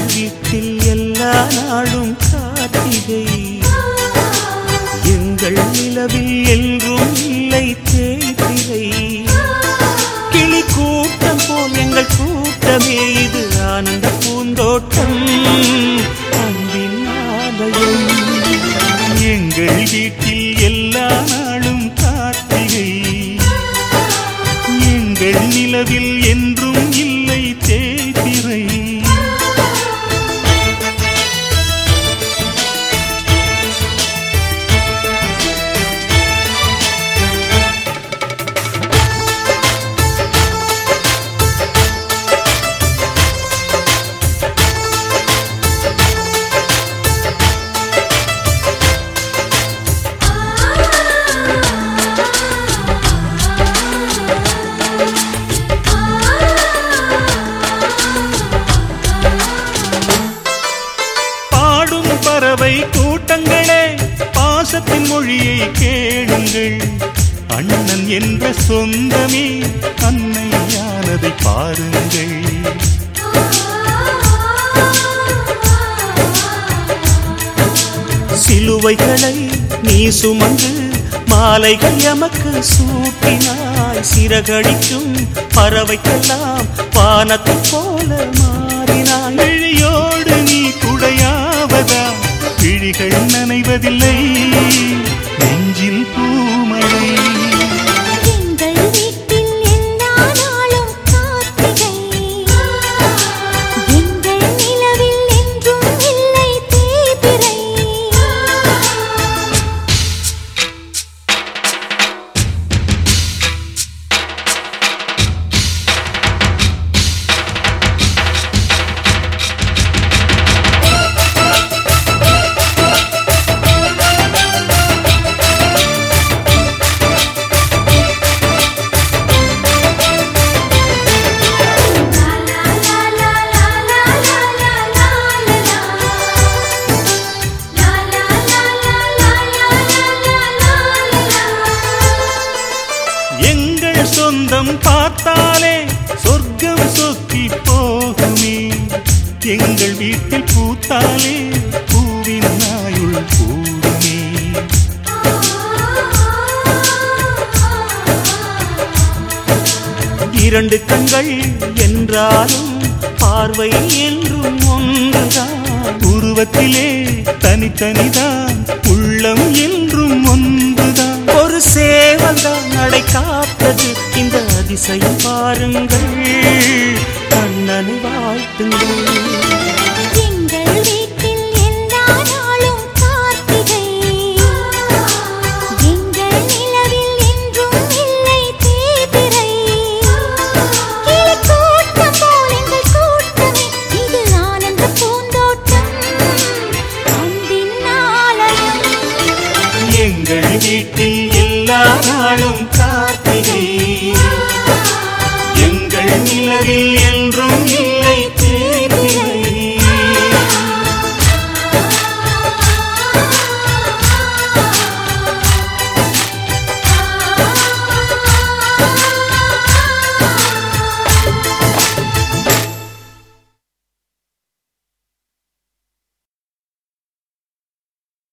வீட்டில் எல்லா நாளும் கார்த்திகை. எங்கள் நிலவில் என்றும் இல்லை தேய்திரை. கிளி கூட்டம் போல் எங்கள் கூட்டமே இது ஆனந்த பூந்தோட்டம். அன்பின் ஆலயம். எங்கள் வீட்டில் எல்லா நாளும் கார்த்திகை. எங்கள் நிலவில் என்றும் இல்லை தே கூட்டங்களே பாசத்தின் மொழியை கேளுங்கள். அண்ணன் என்ற சொந்தமே அன்னையானதை பாருங்கள். சிலுவைகளை நீ சுமந்து மாலைகள் எமக்கு சூட்டினாய். சிறகடிக்கும் பறவைக்கெல்லாம் வானத்தை போல மாறினாய். விழிகள் நனைவதில்லை. நெஞ்சில் பூமழை சொந்தம் பார்த்தாலே சொர்க்கம் சொத்தி போகுமே. எங்கள் வீட்டில் பூத்தாலே பூவின் நாயுள் கூடுமே. இரண்டு கண்கள் என்றாலும் பார்வை என்றும் ஒன்றுதான். உருவத்திலே தனித்தனிதான் உள்ளம் இந்த பாருங்கள் கண்ணனை வாழ்த்துங்கள். எங்கள் வீட்டில் எல்லாரும்